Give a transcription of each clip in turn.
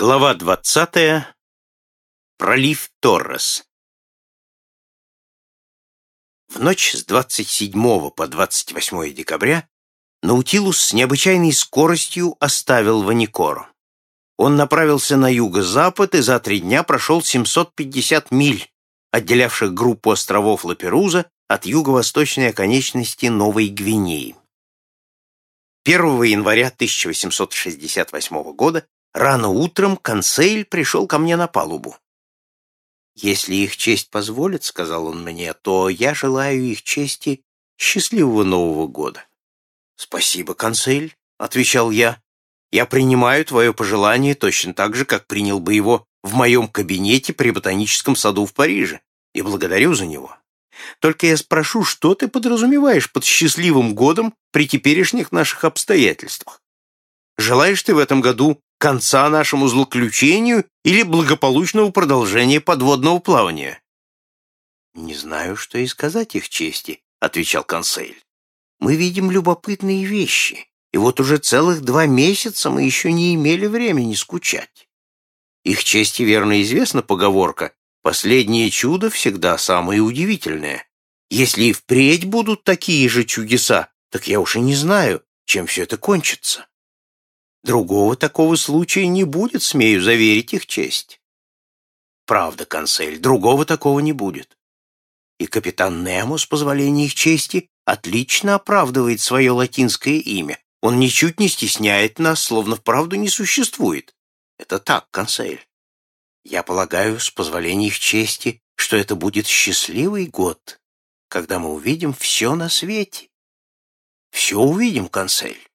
Глава двадцатая. Пролив Торрес. В ночь с 27 по 28 декабря Наутилус с необычайной скоростью оставил Ваникору. Он направился на юго-запад и за три дня прошел 750 миль, отделявших группу островов Лаперуза от юго-восточной оконечности Новой Гвинеи. 1 января 1868 года Рано утром консейль пришел ко мне на палубу. «Если их честь позволит, — сказал он мне, — то я желаю их чести счастливого Нового года». «Спасибо, консель», — отвечал я. «Я принимаю твое пожелание точно так же, как принял бы его в моем кабинете при ботаническом саду в Париже, и благодарю за него. Только я спрошу, что ты подразумеваешь под счастливым годом при теперешних наших обстоятельствах? Желаешь ты в этом году конца нашему злоключению или благополучного продолжения подводного плавания? «Не знаю, что и сказать их чести», — отвечал консель. «Мы видим любопытные вещи, и вот уже целых два месяца мы еще не имели времени скучать. Их чести верно известна поговорка «Последнее чудо всегда самое удивительное». Если и впредь будут такие же чудеса, так я уж и не знаю, чем все это кончится. Другого такого случая не будет, смею заверить их честь. Правда, консель, другого такого не будет. И капитан Немо, с позволения их чести, отлично оправдывает свое латинское имя. Он ничуть не стесняет нас, словно вправду не существует. Это так, консель. Я полагаю, с позволения их чести, что это будет счастливый год, когда мы увидим все на свете. Все увидим, консель.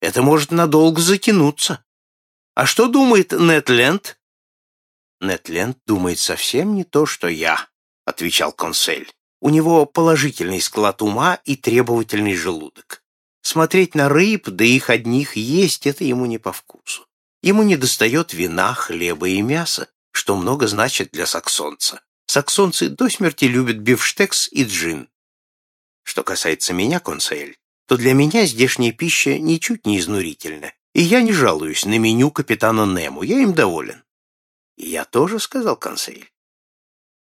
Это может надолго затянуться. А что думает Нетленд? Нетленд думает совсем не то, что я, отвечал консель. У него положительный склад ума и требовательный желудок. Смотреть на рыб, да их одних есть, это ему не по вкусу. Ему не достает вина, хлеба и мяса, что много значит для саксонца. Саксонцы до смерти любят бифштекс и джин. Что касается меня, консель, то для меня здешняя пища ничуть не изнурительна, и я не жалуюсь на меню капитана Нему, я им доволен. И я тоже, — сказал консель.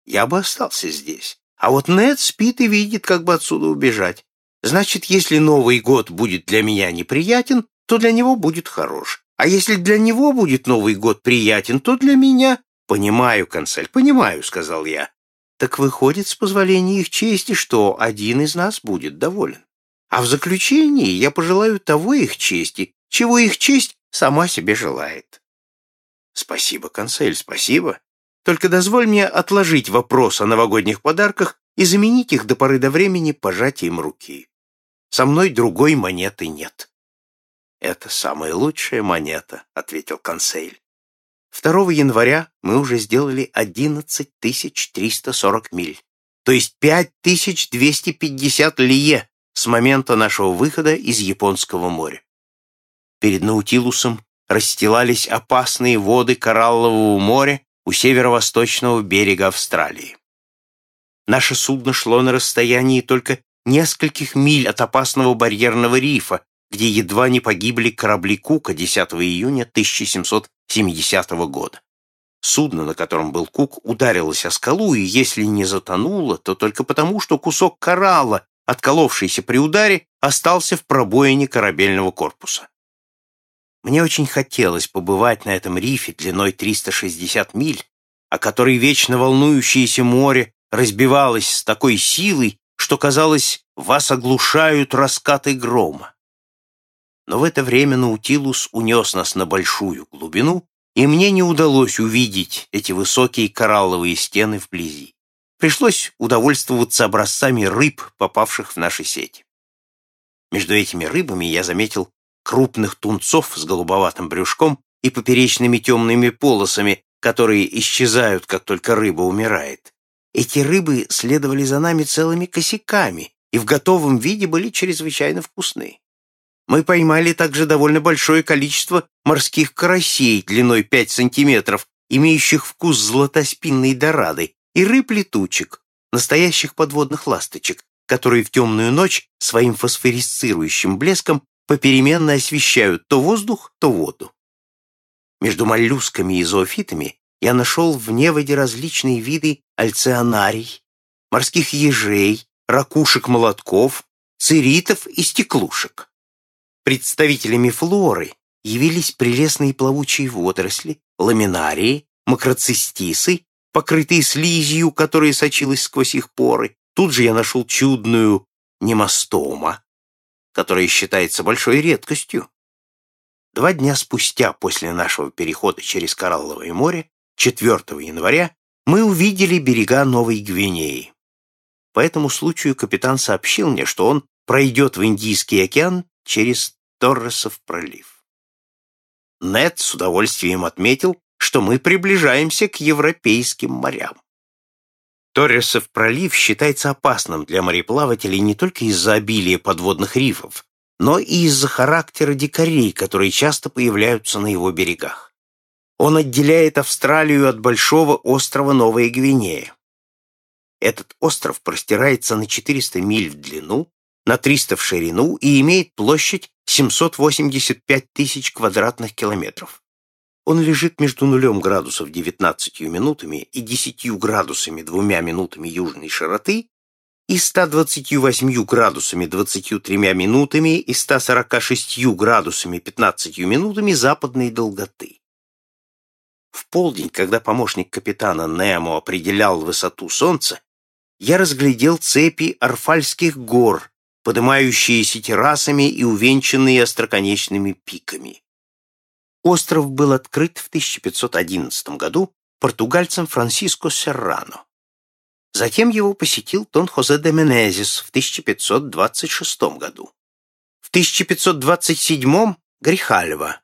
Я бы остался здесь. А вот Нед спит и видит, как бы отсюда убежать. Значит, если Новый год будет для меня неприятен, то для него будет хорош. А если для него будет Новый год приятен, то для меня... Понимаю, консель, понимаю, — сказал я. Так выходит, с позволения их чести, что один из нас будет доволен. А в заключении я пожелаю того их чести, чего их честь сама себе желает. Спасибо, консель, спасибо. Только дозволь мне отложить вопрос о новогодних подарках и заменить их до поры до времени пожатием руки. Со мной другой монеты нет. Это самая лучшая монета, ответил консель. 2 января мы уже сделали 11 340 миль, то есть 5250 лие, с момента нашего выхода из Японского моря. Перед Наутилусом расстилались опасные воды Кораллового моря у северо-восточного берега Австралии. Наше судно шло на расстоянии только нескольких миль от опасного барьерного рифа, где едва не погибли корабли Кука 10 июня 1770 года. Судно, на котором был Кук, ударилось о скалу, и если не затонуло, то только потому, что кусок коралла отколовшийся при ударе, остался в пробоине корабельного корпуса. Мне очень хотелось побывать на этом рифе длиной 360 миль, о которой вечно волнующееся море разбивалось с такой силой, что, казалось, вас оглушают раскаты грома. Но в это время Наутилус унес нас на большую глубину, и мне не удалось увидеть эти высокие коралловые стены вблизи. Пришлось удовольствоваться образцами рыб, попавших в наши сети. Между этими рыбами я заметил крупных тунцов с голубоватым брюшком и поперечными темными полосами, которые исчезают, как только рыба умирает. Эти рыбы следовали за нами целыми косяками и в готовом виде были чрезвычайно вкусны. Мы поймали также довольно большое количество морских карасей длиной 5 сантиметров, имеющих вкус златоспинной дорады, и рыб-летучек, настоящих подводных ласточек, которые в темную ночь своим фосфорисцирующим блеском попеременно освещают то воздух, то воду. между моллюсками и зоофитами я нашел в неводе различные виды альционарий, морских ежей, ракушек-молотков, циритов и стеклушек. Представителями флоры явились прелестные плавучие водоросли, ламинарии, макроцистисы, покрытые слизью, которая сочилась сквозь их поры. Тут же я нашел чудную немостома, которая считается большой редкостью. Два дня спустя после нашего перехода через Коралловое море, 4 января, мы увидели берега Новой Гвинеи. По этому случаю капитан сообщил мне, что он пройдет в Индийский океан через Торресов пролив. Нед с удовольствием отметил, что мы приближаемся к европейским морям. Торресов пролив считается опасным для мореплавателей не только из-за обилия подводных рифов, но и из-за характера дикарей, которые часто появляются на его берегах. Он отделяет Австралию от большого острова Новая Гвинея. Этот остров простирается на 400 миль в длину, на 300 в ширину и имеет площадь 785 тысяч квадратных километров. Он лежит между нулем градусов 19 минутами и 10 градусами двумя минутами южной широты и 128 градусами 23 минутами и 146 градусами 15 минутами западной долготы. В полдень, когда помощник капитана Немо определял высоту Солнца, я разглядел цепи Арфальских гор, поднимающиеся террасами и увенчанные остроконечными пиками. Остров был открыт в 1511 году португальцем Франсиско Серрано. Затем его посетил Тон Хозе де Менезис в 1526 году. В 1527 — Грихальва.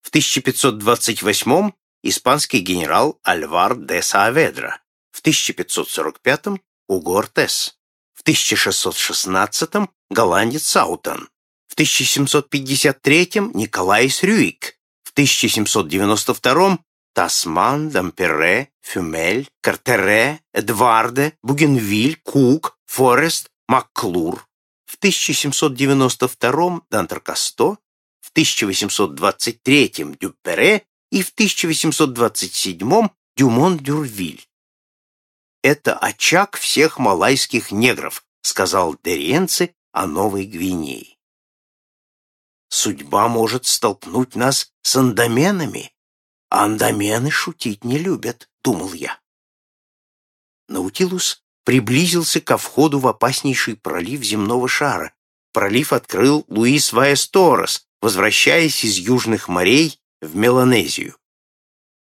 В 1528 — испанский генерал Альвар де Сааведра. В 1545 — Уго Ортес. В 1616 — голландец Саутон. В 1753 — Николай Рюик. В 1792 Тасман, Дампере, Фюмель, Картере, Эдварде, Бугенвиль, Кук, Форест, Макклур. В 1792 Д'Антрекасто, в 1823 Дюпере и в 1827 Дюмон-Дюрвиль. «Это очаг всех малайских негров», сказал Дериенце о Новой Гвинее. «Судьба может столкнуть нас с андаменами», а андамены шутить не любят, думал я. Наутилус приблизился ко входу в опаснейший пролив земного шара. Пролив открыл Луис Ваэс Торрес, возвращаясь из южных морей в Меланезию.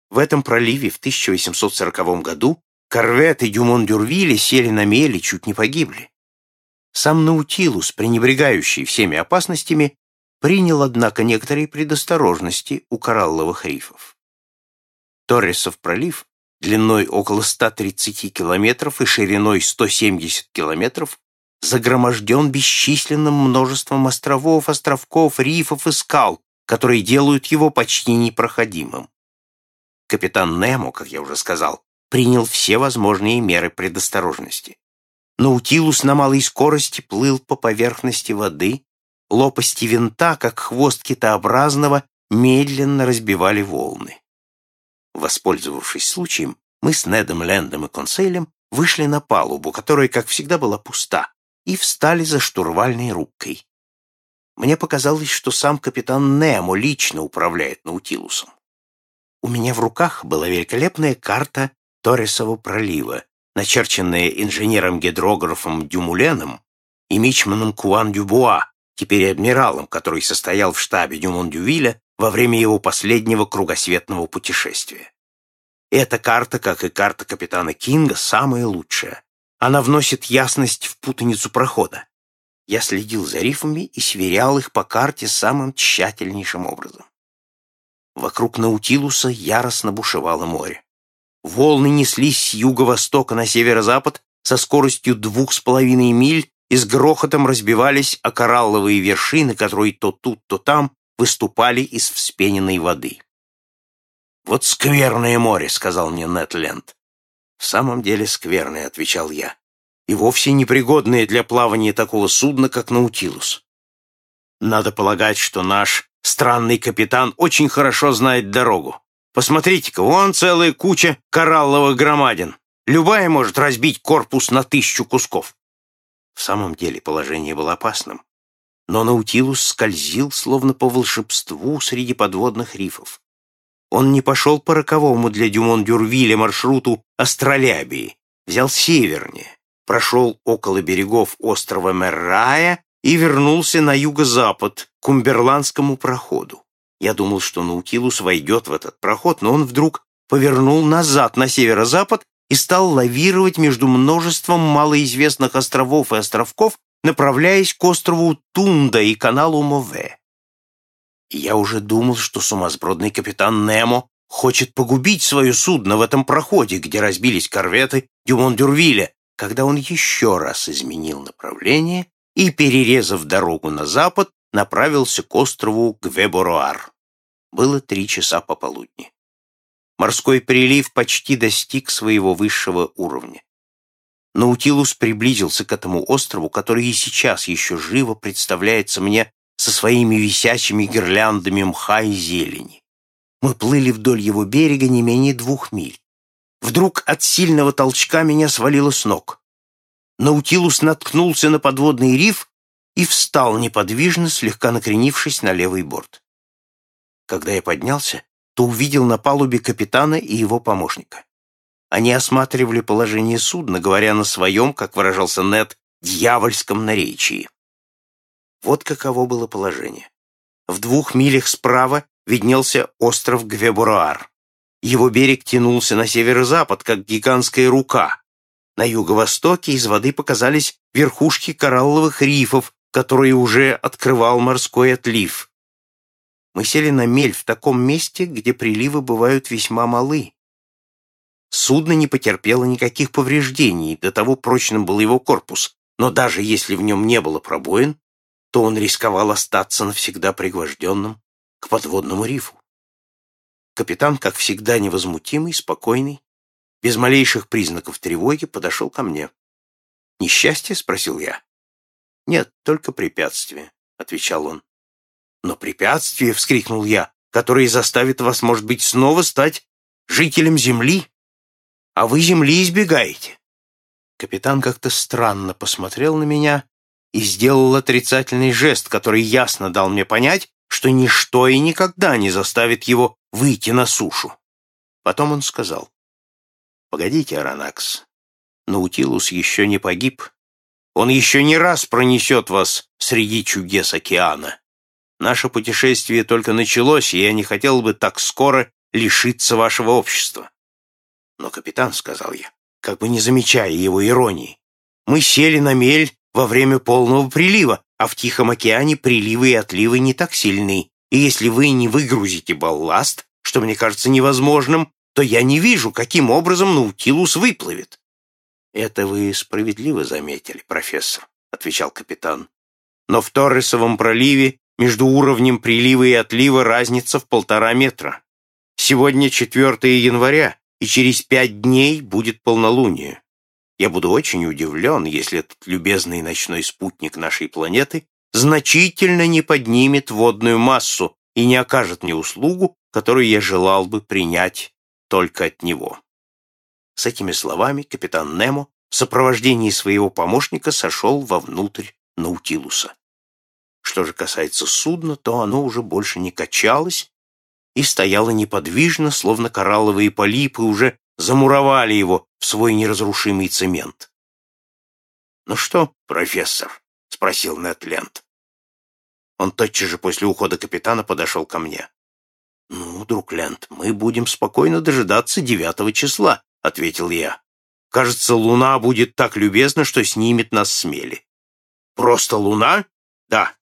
В этом проливе в 1840 году корветы Дюмон-Дюрвилля сели на мели, чуть не погибли. Сам Наутилус, пренебрегающий всеми опасностями, принял, однако, некоторые предосторожности у коралловых рифов. Торресов пролив, длиной около 130 километров и шириной 170 километров, загроможден бесчисленным множеством островов, островков, рифов и скал, которые делают его почти непроходимым. Капитан Немо, как я уже сказал, принял все возможные меры предосторожности. Наутилус на малой скорости плыл по поверхности воды, лопасти винта, как хвост китообразного, медленно разбивали волны. Воспользовавшись случаем, мы с Недом Лендом и Консейлем вышли на палубу, которая, как всегда, была пуста, и встали за штурвальной рубкой. Мне показалось, что сам капитан Немо лично управляет Наутилусом. У меня в руках была великолепная карта Торресова пролива, начерченная инженером-гидрографом Дюмуленом и мичманом Куан Дюбуа, теперь адмиралом, который состоял в штабе Дюмон-Дювиля во время его последнего кругосветного путешествия. Эта карта, как и карта капитана Кинга, самая лучшая. Она вносит ясность в путаницу прохода. Я следил за рифами и сверял их по карте самым тщательнейшим образом. Вокруг Наутилуса яростно бушевало море. Волны неслись с юго-востока на северо-запад со скоростью двух с половиной миль и с грохотом разбивались о коралловые вершины, которые то тут, то там выступали из вспененной воды. «Вот скверное море», — сказал мне Нетленд. «В самом деле скверное», — отвечал я, «и вовсе непригодное для плавания такого судна, как Наутилус. Надо полагать, что наш Странный капитан очень хорошо знает дорогу. Посмотрите-ка, вон целая куча коралловых громадин. Любая может разбить корпус на тысячу кусков. В самом деле положение было опасным. Но Наутилус скользил, словно по волшебству, среди подводных рифов. Он не пошел по роковому для Дюмон-Дюрвиля маршруту Астролябии, взял севернее, прошел около берегов острова Меррая и вернулся на юго-запад, к Умберландскому проходу. Я думал, что Наутилус войдет в этот проход, но он вдруг повернул назад на северо-запад и стал лавировать между множеством малоизвестных островов и островков, направляясь к острову Тунда и каналу Мове. я уже думал, что сумасбродный капитан Немо хочет погубить свое судно в этом проходе, где разбились корветы Дюмон-Дюрвиля, когда он еще раз изменил направление и, перерезав дорогу на запад, направился к острову Гвеборуар. Было три часа пополудни. Морской прилив почти достиг своего высшего уровня. Наутилус приблизился к этому острову, который и сейчас еще живо представляется мне со своими висячими гирляндами мха и зелени. Мы плыли вдоль его берега не менее двух миль. Вдруг от сильного толчка меня свалило с ног. Наутилус наткнулся на подводный риф и встал неподвижно, слегка накренившись на левый борт. Когда я поднялся, то увидел на палубе капитана и его помощника. Они осматривали положение судна, говоря на своем, как выражался Нед, дьявольском наречии. Вот каково было положение. В двух милях справа виднелся остров Гвебуруар. Его берег тянулся на северо-запад, как гигантская рука. На юго-востоке из воды показались верхушки коралловых рифов, которые уже открывал морской отлив. Мы сели на мель в таком месте, где приливы бывают весьма малы. Судно не потерпело никаких повреждений, до того прочным был его корпус, но даже если в нем не было пробоин, то он рисковал остаться навсегда пригвожденным к подводному рифу. Капитан, как всегда невозмутимый, спокойный, без малейших признаков тревоги, подошел ко мне. «Несчастье?» — спросил я. «Нет, только препятствие», — отвечал он. «Но препятствие!» — вскрикнул я, «которое заставит вас, может быть, снова стать жителем Земли. А вы Земли избегаете». Капитан как-то странно посмотрел на меня и сделал отрицательный жест, который ясно дал мне понять, что ничто и никогда не заставит его выйти на сушу. Потом он сказал, «Погодите, Аронакс, Наутилус еще не погиб. Он еще не раз пронесет вас среди чудес океана. Наше путешествие только началось, и я не хотел бы так скоро лишиться вашего общества. Но, капитан, — сказал я, как бы не замечая его иронии, мы сели на мель во время полного прилива, а в Тихом океане приливы и отливы не так сильны, и если вы не выгрузите балласт, что мне кажется невозможным, то я не вижу, каким образом Наутилус выплывет. «Это вы справедливо заметили, профессор», — отвечал капитан. «Но в Торресовом проливе между уровнем прилива и отлива разница в полтора метра. Сегодня 4 января, и через пять дней будет полнолуние. Я буду очень удивлен, если этот любезный ночной спутник нашей планеты значительно не поднимет водную массу и не окажет мне услугу, которую я желал бы принять только от него. С этими словами капитан Немо в сопровождении своего помощника сошел вовнутрь Наутилуса. Что же касается судна, то оно уже больше не качалось и стояло неподвижно, словно коралловые полипы уже замуровали его в свой неразрушимый цемент. «Ну что, профессор?» — спросил Нетленд. Он тотчас же после ухода капитана подошел ко мне. «Ну, друг Ленд, мы будем спокойно дожидаться девятого числа», — ответил я. «Кажется, луна будет так любезна, что снимет нас с мели». «Просто луна?» «Да.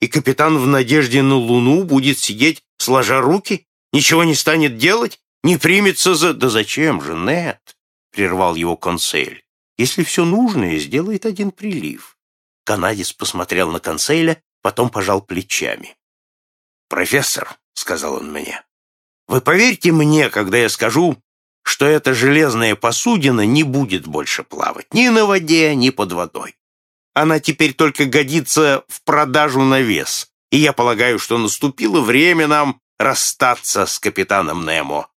И капитан в надежде на луну будет сидеть, сложа руки, ничего не станет делать, не примется за...» «Да зачем же, Нет?» — прервал его консель. «Если все нужное, сделает один прилив». Канадец посмотрел на конселя, потом пожал плечами. «Профессор», — сказал он мне, — «вы поверьте мне, когда я скажу, что эта железная посудина не будет больше плавать ни на воде, ни под водой. Она теперь только годится в продажу на вес, и я полагаю, что наступило время нам расстаться с капитаном Немо.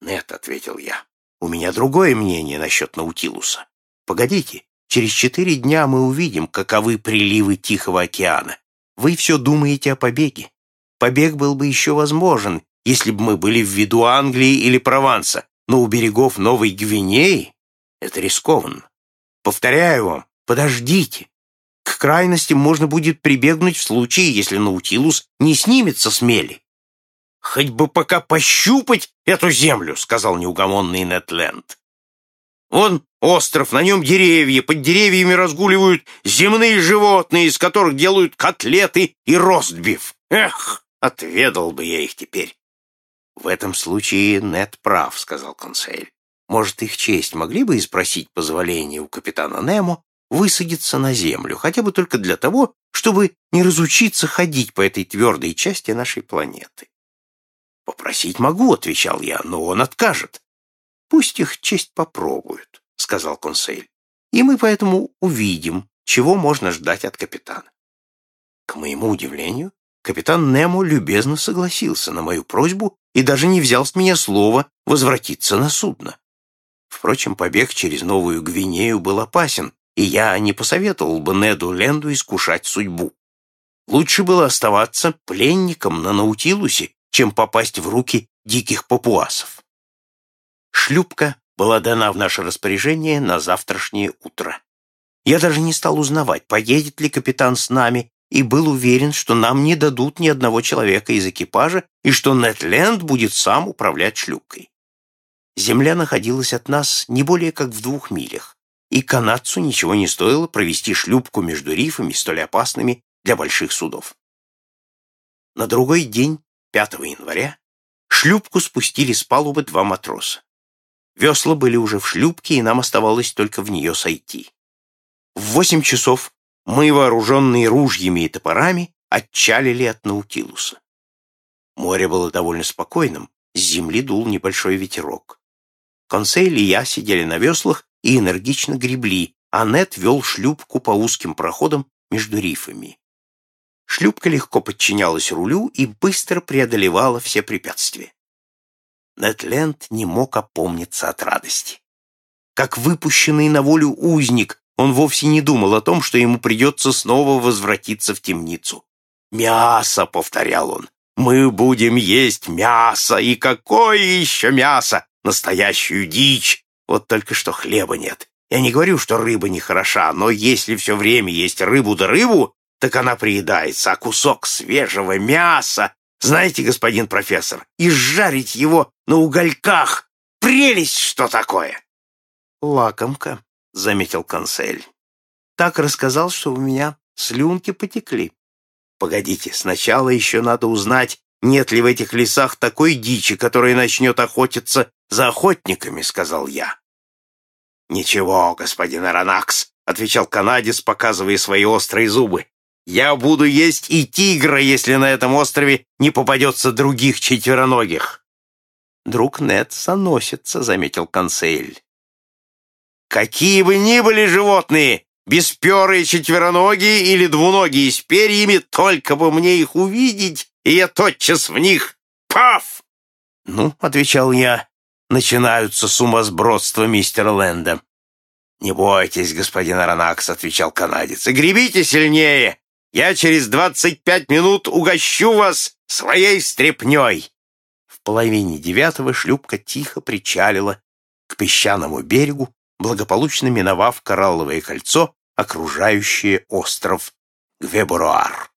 «Нет», — ответил я, — «у меня другое мнение насчет Наутилуса. Погодите, через четыре дня мы увидим, каковы приливы Тихого океана. Вы все думаете о побеге. Побег был бы еще возможен, если бы мы были в виду Англии или Прованса, но у берегов Новой Гвинеи это рискованно. Повторяю вам, подождите. К крайностям можно будет прибегнуть в случае, если Наутилус не снимется с мели. «Хоть бы пока пощупать эту землю», — сказал неугомонный Нетленд. «Вон остров, на нем деревья, под деревьями разгуливают земные животные, из которых делают котлеты и ростбиф. Эх, отведал бы я их теперь». «В этом случае Нет прав», — сказал консель. «Может, их честь могли бы и спросить позволения у капитана Немо высадиться на землю, хотя бы только для того, чтобы не разучиться ходить по этой твердой части нашей планеты. «Попросить могу», — отвечал я, — «но он откажет». «Пусть их честь попробуют», — сказал консель, «и мы поэтому увидим, чего можно ждать от капитана». К моему удивлению, капитан Немо любезно согласился на мою просьбу и даже не взял с меня слова возвратиться на судно. Впрочем, побег через Новую Гвинею был опасен, и я не посоветовал бы Неду Ленду искушать судьбу. Лучше было оставаться пленником на Наутилусе, чем попасть в руки диких папуасов. Шлюпка была дана в наше распоряжение на завтрашнее утро. Я даже не стал узнавать, поедет ли капитан с нами, и был уверен, что нам не дадут ни одного человека из экипажа и что Нетленд будет сам управлять шлюпкой. Земля находилась от нас не более как в двух милях, и канадцу ничего не стоило провести шлюпку между рифами, столь опасными для больших судов. На другой день 5 января шлюпку спустили с палубы два матроса. Весла были уже в шлюпке, и нам оставалось только в нее сойти. В восемь часов мы, вооруженные ружьями и топорами, отчалили от Наутилуса. Море было довольно спокойным, с земли дул небольшой ветерок. Консейль и я сидели на веслах и энергично гребли, а Нет вел шлюпку по узким проходам между рифами. Шлюпка легко подчинялась рулю и быстро преодолевала все препятствия. Нетленд не мог опомниться от радости. Как выпущенный на волю узник, он вовсе не думал о том, что ему придется снова возвратиться в темницу. «Мясо!» — повторял он. «Мы будем есть мясо! И какое еще мясо! Настоящую дичь! Вот только что хлеба нет. Я не говорю, что рыба не хороша, но если все время есть рыбу да рыбу, так она приедается, а кусок свежего мяса, знаете, господин профессор, и жарить его на угольках — прелесть что такое!» «Лакомка», — заметил консель. «Так рассказал, что у меня слюнки потекли. Погодите, сначала еще надо узнать, нет ли в этих лесах такой дичи, которая начнет охотиться за охотниками», — сказал я. «Ничего, господин Аронакс», — отвечал канадец, показывая свои острые зубы. Я буду есть и тигра, если на этом острове не попадется других четвероногих. Друг Нед соносится, заметил консель. Какие бы ни были животные, бесперые четвероногие или двуногие с перьями, только бы мне их увидеть, и я тотчас в них паф! Ну, отвечал я, начинаются сумасбродства мистера Лэнда. «Не бойтесь, господин Аронакс», — отвечал канадец, — «и гребите сильнее, я через двадцать пять минут угощу вас своей стряпней!» В половине девятого шлюпка тихо причалила к песчаному берегу, благополучно миновав коралловое кольцо, окружающее остров Гвебуруар.